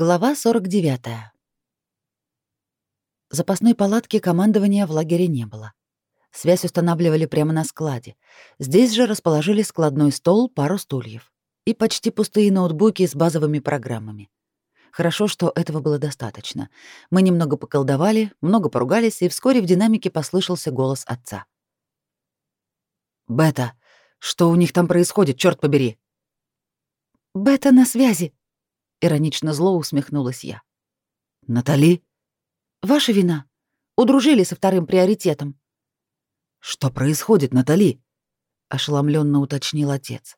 Глава 49. Запасной палатки командования в лагере не было. Связь устанавливали прямо на складе. Здесь же расположили складной стол, пару стульев и почти пустые ноутбуки с базовыми программами. Хорошо, что этого было достаточно. Мы немного поколдовали, много поругались, и вскоре в динамике послышался голос отца. «Бета, что у них там происходит, черт побери?» «Бета на связи», Иронично зло усмехнулась я. «Натали?» «Ваша вина. Удружили со вторым приоритетом». «Что происходит, Натали?» — ошеломленно уточнил отец.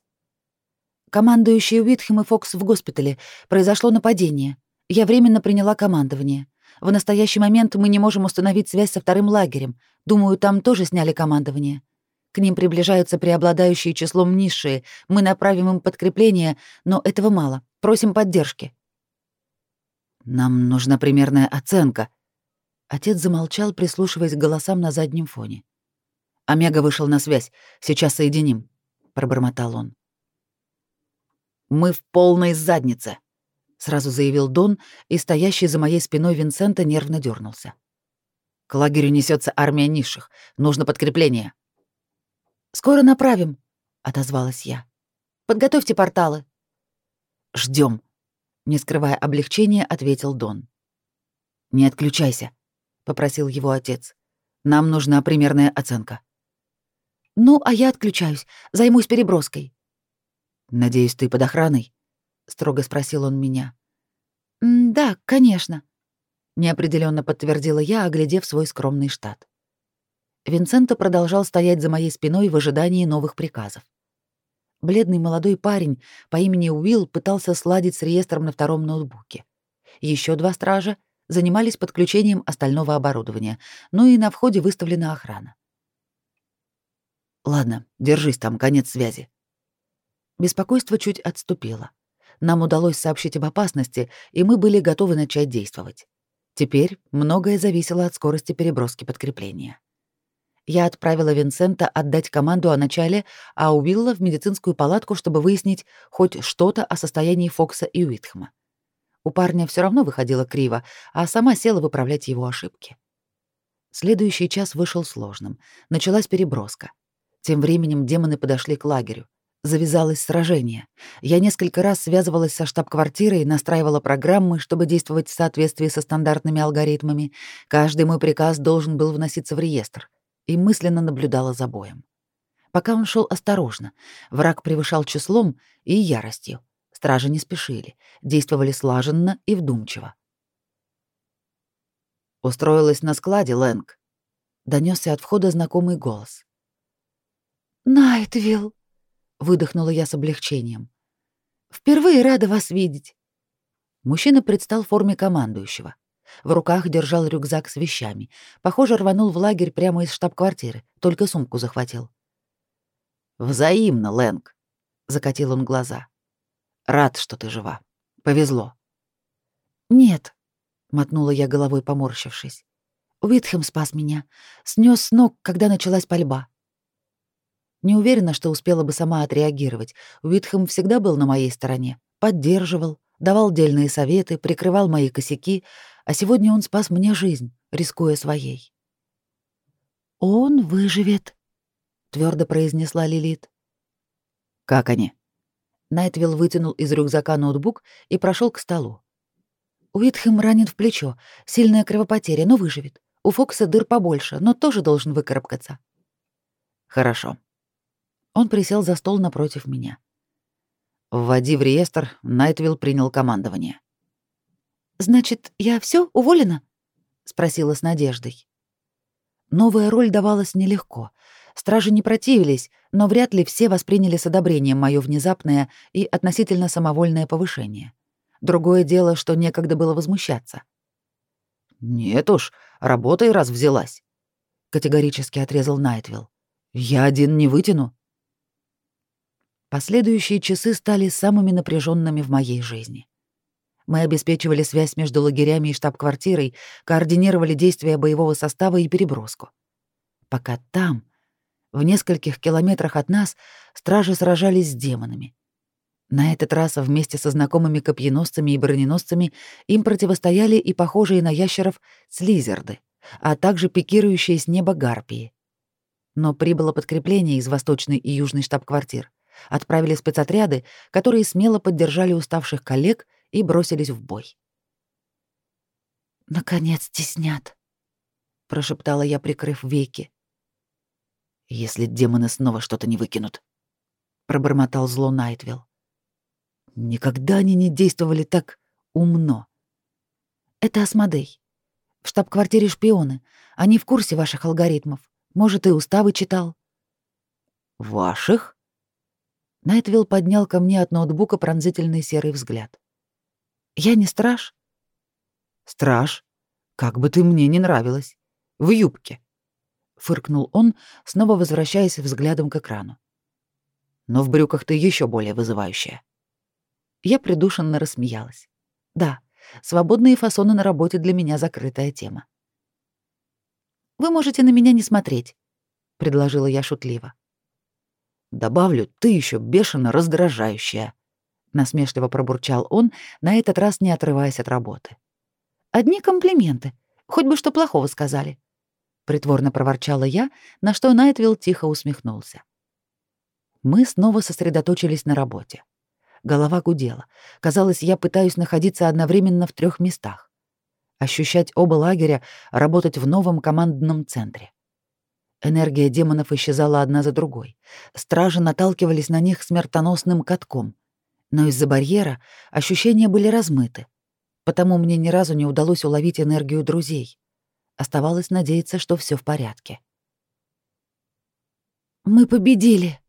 «Командующий Уитхем и Фокс в госпитале. Произошло нападение. Я временно приняла командование. В настоящий момент мы не можем установить связь со вторым лагерем. Думаю, там тоже сняли командование. К ним приближаются преобладающие числом низшие. Мы направим им подкрепление, но этого мало. Просим поддержки. Нам нужна примерная оценка. Отец замолчал, прислушиваясь к голосам на заднем фоне. Омега вышел на связь. Сейчас соединим, пробормотал он. Мы в полной заднице, сразу заявил Дон, и стоящий за моей спиной Винсента нервно дернулся. К лагерю несется армия низших. Нужно подкрепление. «Скоро направим», — отозвалась я. «Подготовьте порталы». Ждем, не скрывая облегчения, ответил Дон. «Не отключайся», — попросил его отец. «Нам нужна примерная оценка». «Ну, а я отключаюсь, займусь переброской». «Надеюсь, ты под охраной?» — строго спросил он меня. «Да, конечно», — неопределенно подтвердила я, оглядев свой скромный штат. Винсенто продолжал стоять за моей спиной в ожидании новых приказов. Бледный молодой парень по имени Уилл пытался сладить с реестром на втором ноутбуке. Еще два стража занимались подключением остального оборудования, ну и на входе выставлена охрана. «Ладно, держись там, конец связи». Беспокойство чуть отступило. Нам удалось сообщить об опасности, и мы были готовы начать действовать. Теперь многое зависело от скорости переброски подкрепления. Я отправила Винсента отдать команду о начале, а Уилла в медицинскую палатку, чтобы выяснить хоть что-то о состоянии Фокса и Уитхема. У парня все равно выходило криво, а сама села выправлять его ошибки. Следующий час вышел сложным. Началась переброска. Тем временем демоны подошли к лагерю. Завязалось сражение. Я несколько раз связывалась со штаб-квартирой, настраивала программы, чтобы действовать в соответствии со стандартными алгоритмами. Каждый мой приказ должен был вноситься в реестр и мысленно наблюдала за боем. Пока он шел осторожно, враг превышал числом и яростью. Стражи не спешили, действовали слаженно и вдумчиво. «Устроилась на складе, Лэнг», — донесся от входа знакомый голос. «Найтвилл», — выдохнула я с облегчением. «Впервые рада вас видеть». Мужчина предстал в форме командующего. В руках держал рюкзак с вещами. Похоже, рванул в лагерь прямо из штаб-квартиры, только сумку захватил. «Взаимно, Лэнг», — закатил он глаза. «Рад, что ты жива. Повезло». «Нет», — мотнула я головой, поморщившись. «Уитхэм спас меня. Снес с ног, когда началась пальба». Не уверена, что успела бы сама отреагировать. Уитхэм всегда был на моей стороне. Поддерживал, давал дельные советы, прикрывал мои косяки, а сегодня он спас мне жизнь, рискуя своей. «Он выживет», — твердо произнесла Лилит. «Как они?» Найтвилл вытянул из рюкзака ноутбук и прошел к столу. Уитхэм ранен в плечо, сильная кровопотеря, но выживет. У Фокса дыр побольше, но тоже должен выкарабкаться. Хорошо. Он присел за стол напротив меня. Вводи в реестр, Найтвилл принял командование. «Значит, я все уволена?» — спросила с надеждой. Новая роль давалась нелегко. Стражи не противились, но вряд ли все восприняли с одобрением мое внезапное и относительно самовольное повышение. Другое дело, что некогда было возмущаться. «Нет уж, работай, раз взялась», — категорически отрезал Найтвилл. «Я один не вытяну». Последующие часы стали самыми напряженными в моей жизни. Мы обеспечивали связь между лагерями и штаб-квартирой, координировали действия боевого состава и переброску. Пока там, в нескольких километрах от нас, стражи сражались с демонами. На этот раз вместе со знакомыми копьеносцами и броненосцами им противостояли и похожие на ящеров слизерды, а также пикирующие с неба гарпии. Но прибыло подкрепление из восточной и южной штаб-квартир. Отправили спецотряды, которые смело поддержали уставших коллег и бросились в бой. «Наконец теснят», — прошептала я, прикрыв веки. «Если демоны снова что-то не выкинут», — пробормотал зло Найтвилл. Никогда они не действовали так умно. Это Асмодей. В штаб-квартире шпионы. Они в курсе ваших алгоритмов. Может, и уставы читал. Ваших? Найтвилл поднял ко мне от ноутбука пронзительный серый взгляд. Я не страж? Страж? Как бы ты мне не нравилась. В юбке. Фыркнул он, снова возвращаясь взглядом к экрану. Но в брюках ты еще более вызывающая. Я придушенно рассмеялась. Да, свободные фасоны на работе для меня закрытая тема. «Вы можете на меня не смотреть», — предложила я шутливо. «Добавлю, ты еще бешено раздражающая», — насмешливо пробурчал он, на этот раз не отрываясь от работы. «Одни комплименты. Хоть бы что плохого сказали», — притворно проворчала я, на что Найтвилл тихо усмехнулся. Мы снова сосредоточились на работе. Голова гудела. Казалось, я пытаюсь находиться одновременно в трех местах. Ощущать оба лагеря, работать в новом командном центре. Энергия демонов исчезала одна за другой. Стражи наталкивались на них смертоносным катком. Но из-за барьера ощущения были размыты. Потому мне ни разу не удалось уловить энергию друзей. Оставалось надеяться, что все в порядке. «Мы победили!»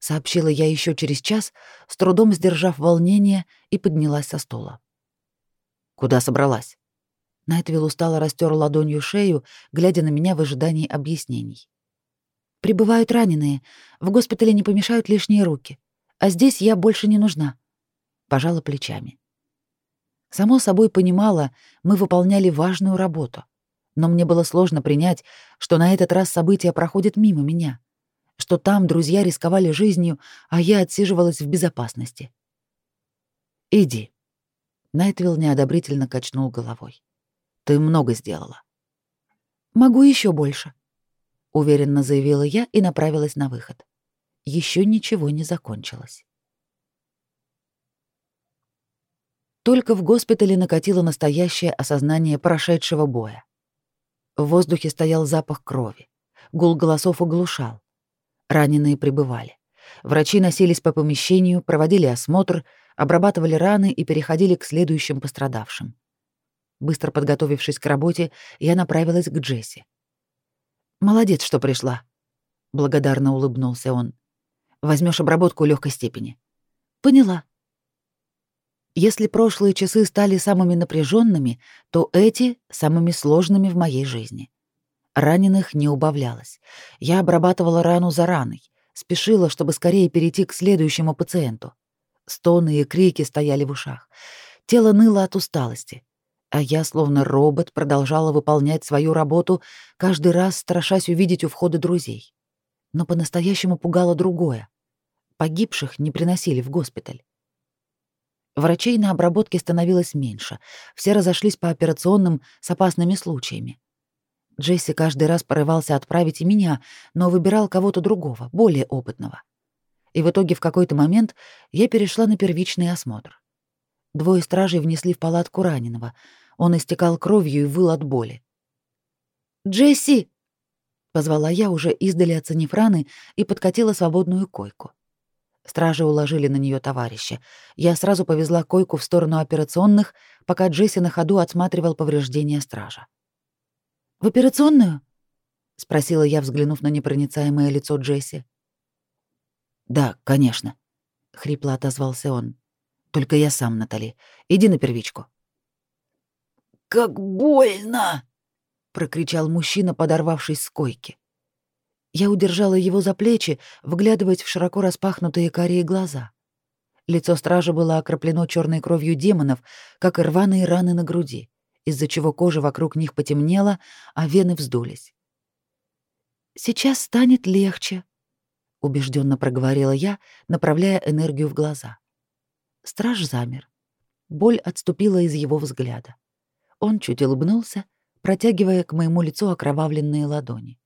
сообщила я еще через час, с трудом сдержав волнение, и поднялась со стола. Куда собралась? Найтвилл устало растер ладонью шею, глядя на меня в ожидании объяснений. Прибывают раненые, в госпитале не помешают лишние руки, а здесь я больше не нужна. Пожала плечами. Само собой понимала, мы выполняли важную работу, но мне было сложно принять, что на этот раз события проходят мимо меня что там друзья рисковали жизнью, а я отсиживалась в безопасности. «Иди». Найтвилл неодобрительно качнул головой. «Ты много сделала». «Могу еще больше», — уверенно заявила я и направилась на выход. Еще ничего не закончилось. Только в госпитале накатило настоящее осознание прошедшего боя. В воздухе стоял запах крови. Гул голосов оглушал. Раненые прибывали. Врачи носились по помещению, проводили осмотр, обрабатывали раны и переходили к следующим пострадавшим. Быстро подготовившись к работе, я направилась к Джесси. «Молодец, что пришла», — благодарно улыбнулся он. Возьмешь обработку легкой степени». «Поняла». Если прошлые часы стали самыми напряженными, то эти — самыми сложными в моей жизни. Раненых не убавлялось. Я обрабатывала рану за раной, спешила, чтобы скорее перейти к следующему пациенту. Стоны и крики стояли в ушах. Тело ныло от усталости. А я, словно робот, продолжала выполнять свою работу, каждый раз страшась увидеть у входа друзей. Но по-настоящему пугало другое. Погибших не приносили в госпиталь. Врачей на обработке становилось меньше. Все разошлись по операционным с опасными случаями. Джесси каждый раз порывался отправить и меня, но выбирал кого-то другого, более опытного. И в итоге в какой-то момент я перешла на первичный осмотр. Двое стражей внесли в палатку раненого. Он истекал кровью и выл от боли. «Джесси!» — позвала я, уже издали оценив раны, и подкатила свободную койку. Стражи уложили на нее товарища. Я сразу повезла койку в сторону операционных, пока Джесси на ходу отсматривал повреждения стража. В операционную? спросила я, взглянув на непроницаемое лицо Джесси. Да, конечно, хрипло отозвался он. Только я сам, Натали. Иди на первичку. Как больно! Прокричал мужчина, подорвавшись с койки. Я удержала его за плечи, вглядываясь в широко распахнутые карие глаза. Лицо стража было окроплено черной кровью демонов, как и рваные раны на груди из-за чего кожа вокруг них потемнела, а вены вздулись. «Сейчас станет легче», — убежденно проговорила я, направляя энергию в глаза. Страж замер. Боль отступила из его взгляда. Он чуть улыбнулся, протягивая к моему лицу окровавленные ладони.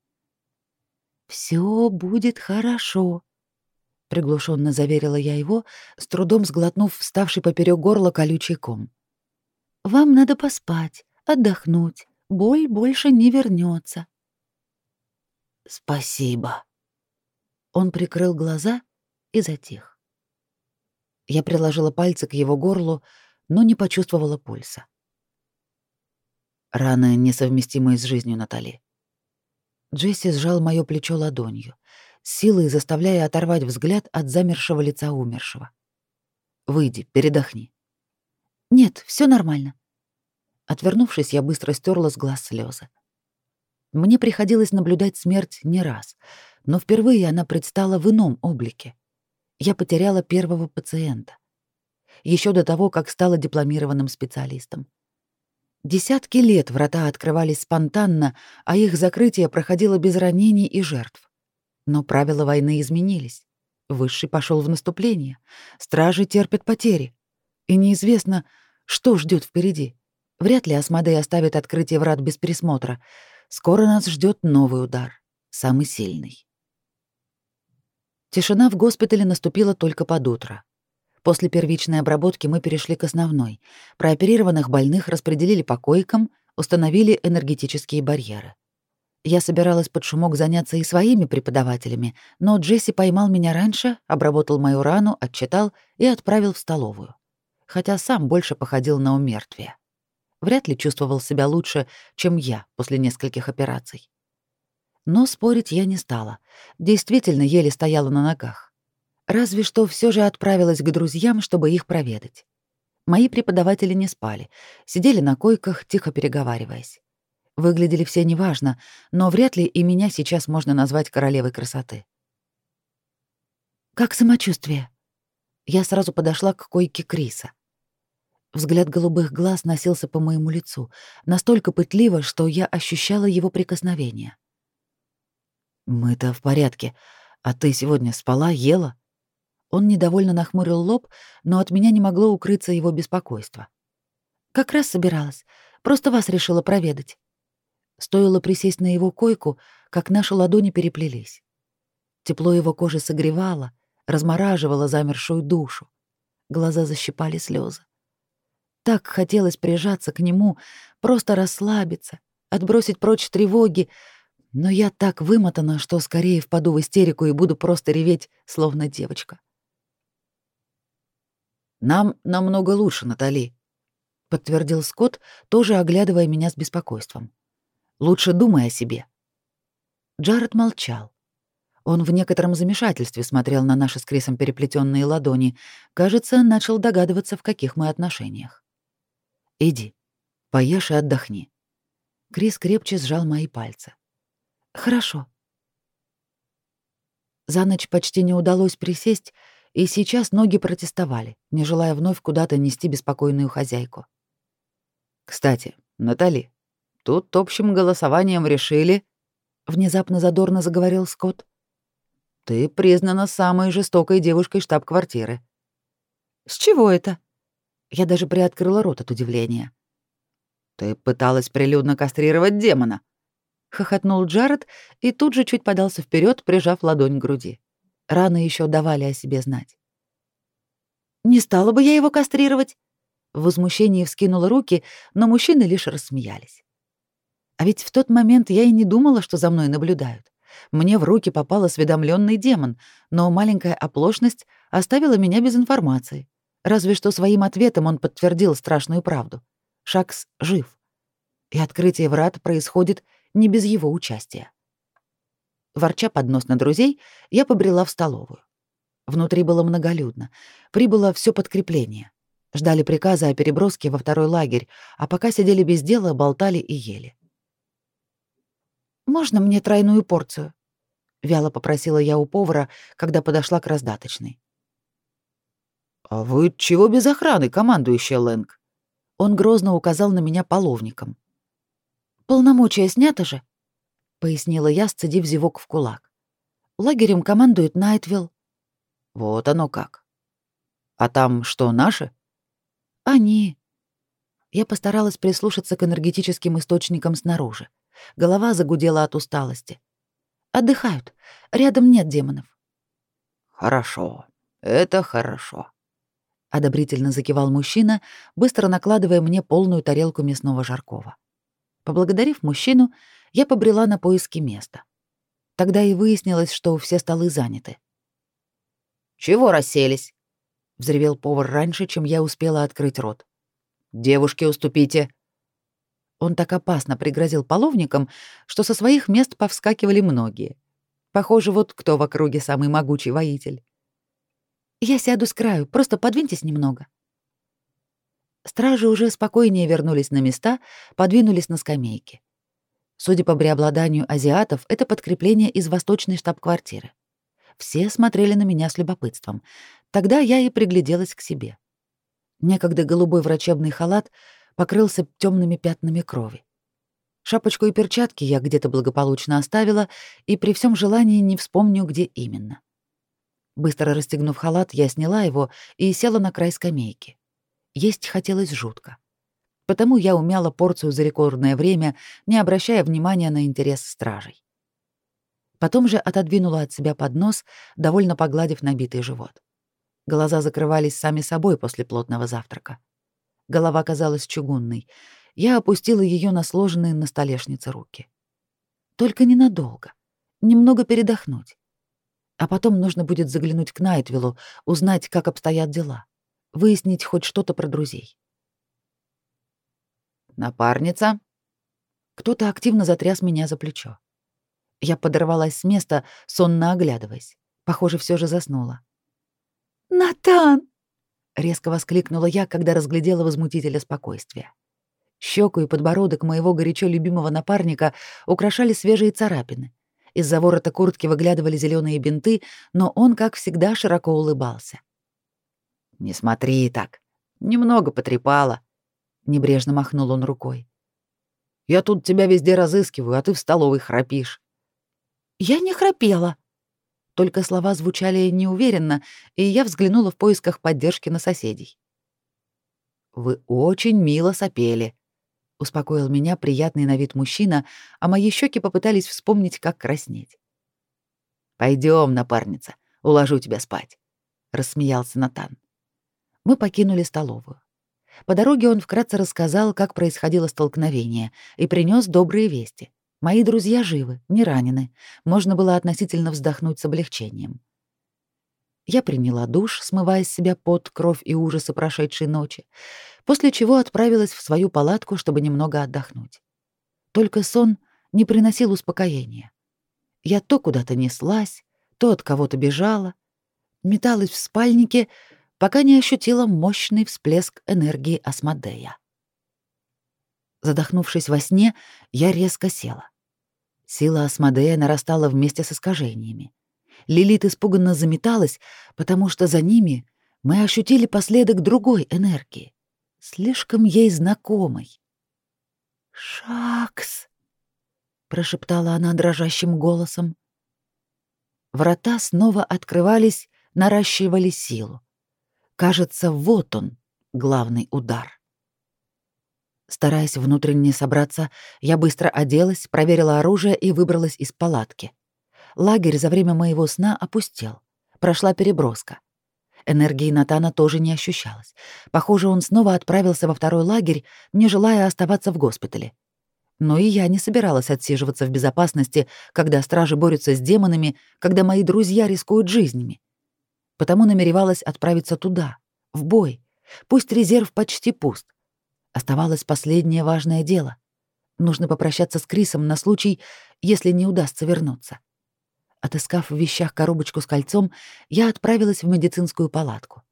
«Все будет хорошо», — приглушенно заверила я его, с трудом сглотнув вставший поперек горла колючий ком. «Вам надо поспать, отдохнуть, боль больше не вернется. «Спасибо». Он прикрыл глаза и затих. Я приложила пальцы к его горлу, но не почувствовала пульса. Раны, несовместимые с жизнью Натали. Джесси сжал моё плечо ладонью, силой заставляя оторвать взгляд от замершего лица умершего. «Выйди, передохни». «Нет, всё нормально». Отвернувшись, я быстро стерла с глаз слезы. Мне приходилось наблюдать смерть не раз, но впервые она предстала в ином облике. Я потеряла первого пациента. Еще до того, как стала дипломированным специалистом. Десятки лет врата открывались спонтанно, а их закрытие проходило без ранений и жертв. Но правила войны изменились. Высший пошел в наступление. Стражи терпят потери. И неизвестно, что ждет впереди. Вряд ли Асмодей оставит открытие врат без присмотра. Скоро нас ждет новый удар, самый сильный. Тишина в госпитале наступила только под утро. После первичной обработки мы перешли к основной. Прооперированных больных распределили по койкам, установили энергетические барьеры. Я собиралась под шумок заняться и своими преподавателями, но Джесси поймал меня раньше, обработал мою рану, отчитал и отправил в столовую. Хотя сам больше походил на умертвие вряд ли чувствовал себя лучше, чем я после нескольких операций. Но спорить я не стала. Действительно, еле стояла на ногах. Разве что все же отправилась к друзьям, чтобы их проведать. Мои преподаватели не спали, сидели на койках, тихо переговариваясь. Выглядели все неважно, но вряд ли и меня сейчас можно назвать королевой красоты. «Как самочувствие?» Я сразу подошла к койке Криса. Взгляд голубых глаз носился по моему лицу, настолько пытливо, что я ощущала его прикосновение. «Мы-то в порядке. А ты сегодня спала, ела?» Он недовольно нахмурил лоб, но от меня не могло укрыться его беспокойство. «Как раз собиралась. Просто вас решила проведать». Стоило присесть на его койку, как наши ладони переплелись. Тепло его кожи согревало, размораживало замершую душу. Глаза защипали слезы. Так хотелось прижаться к нему, просто расслабиться, отбросить прочь тревоги, но я так вымотана, что скорее впаду в истерику и буду просто реветь, словно девочка. «Нам намного лучше, Натали», — подтвердил Скотт, тоже оглядывая меня с беспокойством. «Лучше думай о себе». Джаред молчал. Он в некотором замешательстве смотрел на наши с Крисом переплетенные ладони. Кажется, начал догадываться, в каких мы отношениях. Иди, поешь и отдохни. Крис крепче сжал мои пальцы. Хорошо. За ночь почти не удалось присесть, и сейчас ноги протестовали, не желая вновь куда-то нести беспокойную хозяйку. Кстати, Натали, тут общим голосованием решили, внезапно задорно заговорил Скотт. Ты признана самой жестокой девушкой штаб-квартиры. С чего это? Я даже приоткрыла рот от удивления. «Ты пыталась прилюдно кастрировать демона», — хохотнул Джаред и тут же чуть подался вперед, прижав ладонь к груди. Раны еще давали о себе знать. «Не стала бы я его кастрировать!» В возмущении вскинула руки, но мужчины лишь рассмеялись. А ведь в тот момент я и не думала, что за мной наблюдают. Мне в руки попал осведомленный демон, но маленькая оплошность оставила меня без информации. Разве что своим ответом он подтвердил страшную правду. Шакс жив. И открытие врат происходит не без его участия. Ворча под нос на друзей, я побрела в столовую. Внутри было многолюдно. Прибыло все подкрепление. Ждали приказа о переброске во второй лагерь, а пока сидели без дела, болтали и ели. «Можно мне тройную порцию?» — вяло попросила я у повара, когда подошла к раздаточной. «А вы чего без охраны, командующая Лэнг?» Он грозно указал на меня половником. «Полномочия снято же», — пояснила я, сцедив зевок в кулак. «Лагерем командует Найтвилл». «Вот оно как». А там что, наши? Они. Я постаралась прислушаться к энергетическим источникам снаружи. Голова загудела от усталости. Отдыхают. Рядом нет демонов. Хорошо. Это хорошо. Одобрительно закивал мужчина, быстро накладывая мне полную тарелку мясного жаркого. Поблагодарив мужчину, я побрела на поиски места. Тогда и выяснилось, что все столы заняты. «Чего расселись?» — взревел повар раньше, чем я успела открыть рот. «Девушки, уступите!» Он так опасно пригрозил половникам, что со своих мест повскакивали многие. Похоже, вот кто в округе самый могучий воитель. «Я сяду с краю, просто подвиньтесь немного». Стражи уже спокойнее вернулись на места, подвинулись на скамейки. Судя по преобладанию азиатов, это подкрепление из восточной штаб-квартиры. Все смотрели на меня с любопытством. Тогда я и пригляделась к себе. Некогда голубой врачебный халат покрылся темными пятнами крови. Шапочку и перчатки я где-то благополучно оставила и при всем желании не вспомню, где именно. Быстро расстегнув халат, я сняла его и села на край скамейки. Есть хотелось жутко. Потому я умяла порцию за рекордное время, не обращая внимания на интерес стражей. Потом же отодвинула от себя поднос, довольно погладив набитый живот. Глаза закрывались сами собой после плотного завтрака. Голова казалась чугунной. Я опустила ее на сложенные на столешнице руки. Только ненадолго. Немного передохнуть. А потом нужно будет заглянуть к Найтвиллу, узнать, как обстоят дела. Выяснить хоть что-то про друзей. «Напарница?» Кто-то активно затряс меня за плечо. Я подорвалась с места, сонно оглядываясь. Похоже, все же заснула. «Натан!» — резко воскликнула я, когда разглядела возмутителя спокойствия. Щеку и подбородок моего горячо любимого напарника украшали свежие царапины. Из-за ворота куртки выглядывали зеленые бинты, но он, как всегда, широко улыбался. «Не смотри так. Немного потрепала», — небрежно махнул он рукой. «Я тут тебя везде разыскиваю, а ты в столовой храпишь». «Я не храпела», только слова звучали неуверенно, и я взглянула в поисках поддержки на соседей. «Вы очень мило сопели», — успокоил меня приятный на вид мужчина, а мои щеки попытались вспомнить, как краснеть. Пойдем, напарница, уложу тебя спать», — рассмеялся Натан. Мы покинули столовую. По дороге он вкратце рассказал, как происходило столкновение, и принес добрые вести. Мои друзья живы, не ранены. Можно было относительно вздохнуть с облегчением. Я приняла душ, смывая с себя пот, кровь и ужасы прошедшей ночи, после чего отправилась в свою палатку, чтобы немного отдохнуть. Только сон не приносил успокоения. Я то куда-то неслась, то от кого-то бежала, металась в спальнике, пока не ощутила мощный всплеск энергии Асмодея. Задохнувшись во сне, я резко села. Сила Асмодея нарастала вместе с искажениями. Лилит испуганно заметалась, потому что за ними мы ощутили последок другой энергии, слишком ей знакомой. «Шакс!» — прошептала она дрожащим голосом. Врата снова открывались, наращивали силу. Кажется, вот он, главный удар. Стараясь внутренне собраться, я быстро оделась, проверила оружие и выбралась из палатки. Лагерь за время моего сна опустел. Прошла переброска. Энергии Натана тоже не ощущалось. Похоже, он снова отправился во второй лагерь, не желая оставаться в госпитале. Но и я не собиралась отсиживаться в безопасности, когда стражи борются с демонами, когда мои друзья рискуют жизнями. Потому намеревалась отправиться туда, в бой. Пусть резерв почти пуст, Оставалось последнее важное дело. Нужно попрощаться с Крисом на случай, если не удастся вернуться. Отыскав в вещах коробочку с кольцом, я отправилась в медицинскую палатку.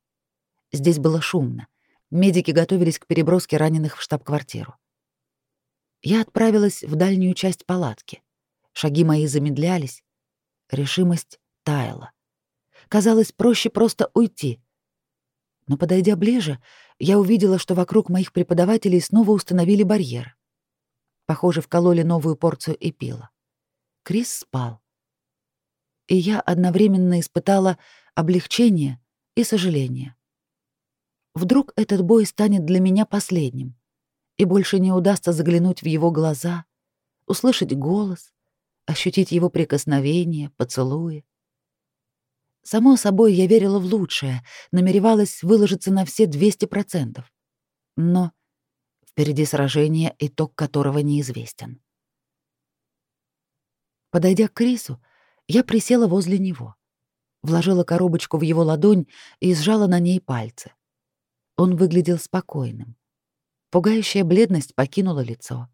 Здесь было шумно. Медики готовились к переброске раненых в штаб-квартиру. Я отправилась в дальнюю часть палатки. Шаги мои замедлялись. Решимость таяла. Казалось, проще просто уйти. Но, подойдя ближе, я увидела, что вокруг моих преподавателей снова установили барьер. Похоже, вкололи новую порцию эпила. Крис спал. И я одновременно испытала облегчение и сожаление. Вдруг этот бой станет для меня последним, и больше не удастся заглянуть в его глаза, услышать голос, ощутить его прикосновение, поцелуи. Само собой, я верила в лучшее, намеревалась выложиться на все 200%. Но впереди сражение, итог которого неизвестен. Подойдя к Крису, я присела возле него, вложила коробочку в его ладонь и сжала на ней пальцы. Он выглядел спокойным. Пугающая бледность покинула лицо.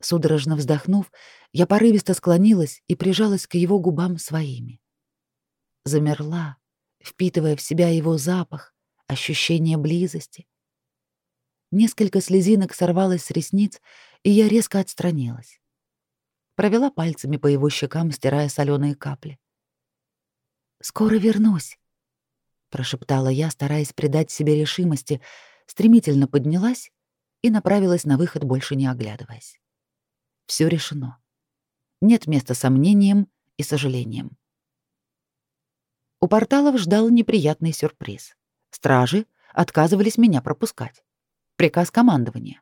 Судорожно вздохнув, я порывисто склонилась и прижалась к его губам своими. Замерла, впитывая в себя его запах, ощущение близости. Несколько слезинок сорвалось с ресниц, и я резко отстранилась. Провела пальцами по его щекам, стирая соленые капли. «Скоро вернусь», — прошептала я, стараясь придать себе решимости, стремительно поднялась и направилась на выход, больше не оглядываясь. Все решено. Нет места сомнениям и сожалениям. У порталов ждал неприятный сюрприз. Стражи отказывались меня пропускать. Приказ командования.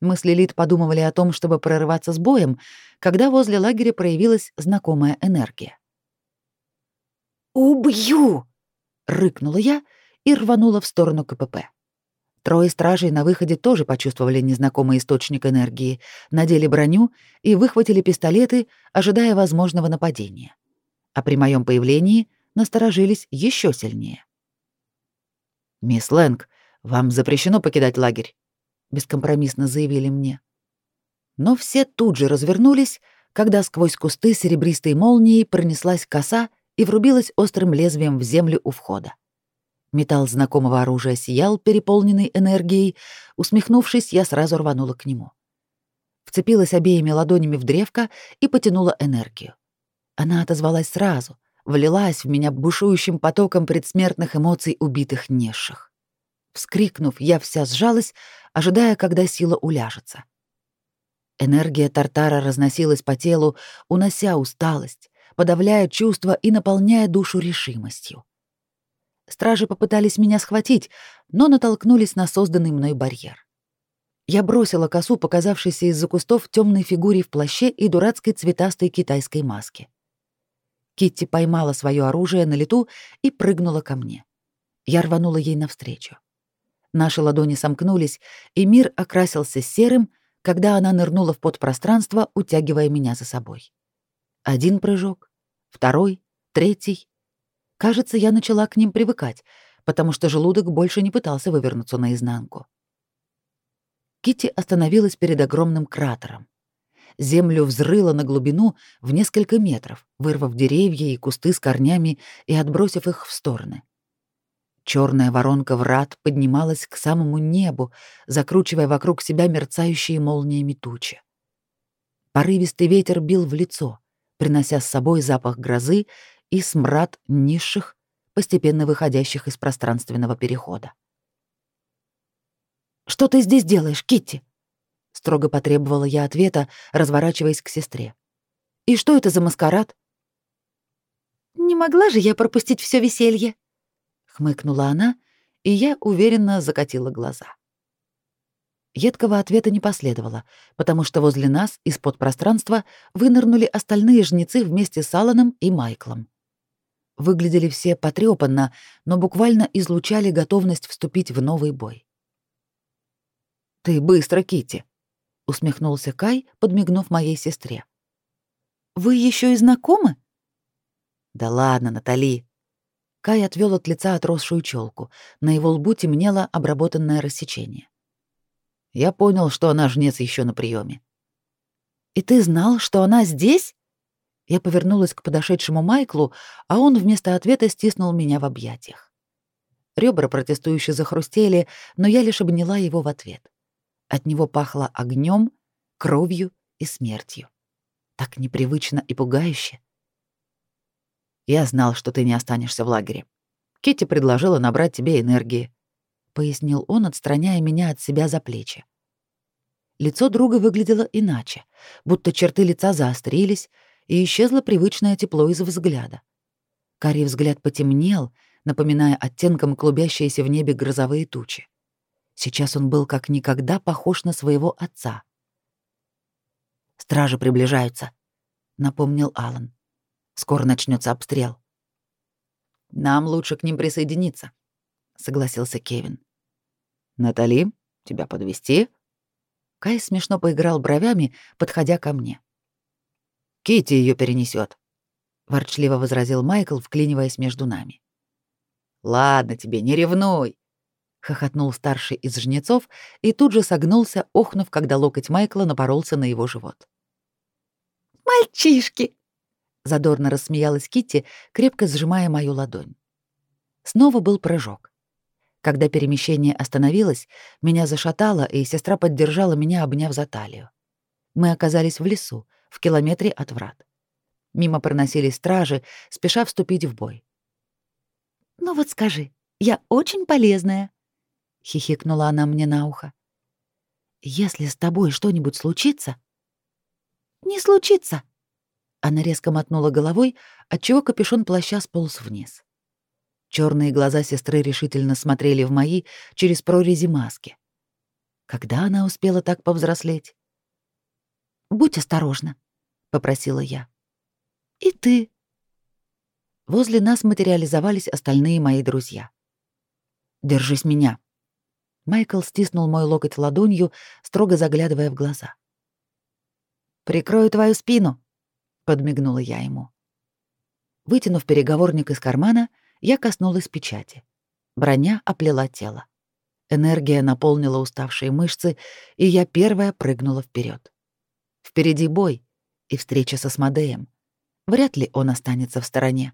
Мы с Лилит подумывали о том, чтобы прорываться с боем, когда возле лагеря проявилась знакомая энергия. «Убью!» — рыкнула я и рванула в сторону КПП. Трое стражей на выходе тоже почувствовали незнакомый источник энергии, надели броню и выхватили пистолеты, ожидая возможного нападения. А при моем появлении насторожились еще сильнее. «Мисс Лэнг, вам запрещено покидать лагерь», — бескомпромиссно заявили мне. Но все тут же развернулись, когда сквозь кусты серебристой молнией пронеслась коса и врубилась острым лезвием в землю у входа. Металл знакомого оружия сиял, переполненный энергией. Усмехнувшись, я сразу рванула к нему. Вцепилась обеими ладонями в древко и потянула энергию. Она отозвалась сразу, влилась в меня бушующим потоком предсмертных эмоций убитых несших. Вскрикнув, я вся сжалась, ожидая, когда сила уляжется. Энергия Тартара разносилась по телу, унося усталость, подавляя чувства и наполняя душу решимостью. Стражи попытались меня схватить, но натолкнулись на созданный мной барьер. Я бросила косу, показавшейся из-за кустов темной фигуре в плаще и дурацкой цветастой китайской маске. Китти поймала свое оружие на лету и прыгнула ко мне. Я рванула ей навстречу. Наши ладони сомкнулись, и мир окрасился серым, когда она нырнула в подпространство, утягивая меня за собой. Один прыжок, второй, третий. Кажется, я начала к ним привыкать, потому что желудок больше не пытался вывернуться наизнанку. Кити остановилась перед огромным кратером. Землю взрыло на глубину в несколько метров, вырвав деревья и кусты с корнями и отбросив их в стороны. Черная воронка врат поднималась к самому небу, закручивая вокруг себя мерцающие молниями тучи. Порывистый ветер бил в лицо, принося с собой запах грозы и смрад низших, постепенно выходящих из пространственного перехода. «Что ты здесь делаешь, Китти?» — строго потребовала я ответа, разворачиваясь к сестре. «И что это за маскарад?» «Не могла же я пропустить все веселье», — хмыкнула она, и я уверенно закатила глаза. Едкого ответа не последовало, потому что возле нас из-под пространства вынырнули остальные жнецы вместе с Аланом и Майклом. Выглядели все потрёпанно, но буквально излучали готовность вступить в новый бой. «Ты быстро, Кити, усмехнулся Кай, подмигнув моей сестре. «Вы еще и знакомы?» «Да ладно, Натали». Кай отвел от лица отросшую челку. На его лбу темнело обработанное рассечение. Я понял, что она жнец еще на приеме. «И ты знал, что она здесь?» Я повернулась к подошедшему Майклу, а он вместо ответа стиснул меня в объятиях. Ребра протестующе захрустели, но я лишь обняла его в ответ. От него пахло огнем, кровью и смертью. Так непривычно и пугающе. Я знал, что ты не останешься в лагере. Кити предложила набрать тебе энергии пояснил он, отстраняя меня от себя за плечи. Лицо друга выглядело иначе, будто черты лица заострились, и исчезло привычное тепло из взгляда. Карий взгляд потемнел, напоминая оттенком клубящиеся в небе грозовые тучи. Сейчас он был как никогда похож на своего отца. «Стражи приближаются», — напомнил Алан. «Скоро начнется обстрел». «Нам лучше к ним присоединиться», — согласился Кевин. «Натали, тебя подвести? Кай смешно поиграл бровями, подходя ко мне. Кити ее перенесет, ворчливо возразил Майкл, вклиниваясь между нами. Ладно тебе, не ревнуй, хохотнул старший из жнецов и тут же согнулся, охнув, когда локоть Майкла напоролся на его живот. Мальчишки, задорно рассмеялась Кити, крепко сжимая мою ладонь. Снова был прыжок. Когда перемещение остановилось, меня зашатало, и сестра поддержала меня, обняв за талию. Мы оказались в лесу, в километре от врат. Мимо проносились стражи, спеша вступить в бой. «Ну вот скажи, я очень полезная», — хихикнула она мне на ухо. «Если с тобой что-нибудь случится...» «Не случится!» Она резко мотнула головой, отчего капюшон плаща сполз вниз. Черные глаза сестры решительно смотрели в мои через прорези маски. Когда она успела так повзрослеть? «Будь осторожна», — попросила я. «И ты». Возле нас материализовались остальные мои друзья. «Держись меня». Майкл стиснул мой локоть ладонью, строго заглядывая в глаза. «Прикрою твою спину», — подмигнула я ему. Вытянув переговорник из кармана, — я коснулась печати. Броня оплела тело. Энергия наполнила уставшие мышцы, и я первая прыгнула вперед. Впереди бой и встреча со Смодеем. Вряд ли он останется в стороне.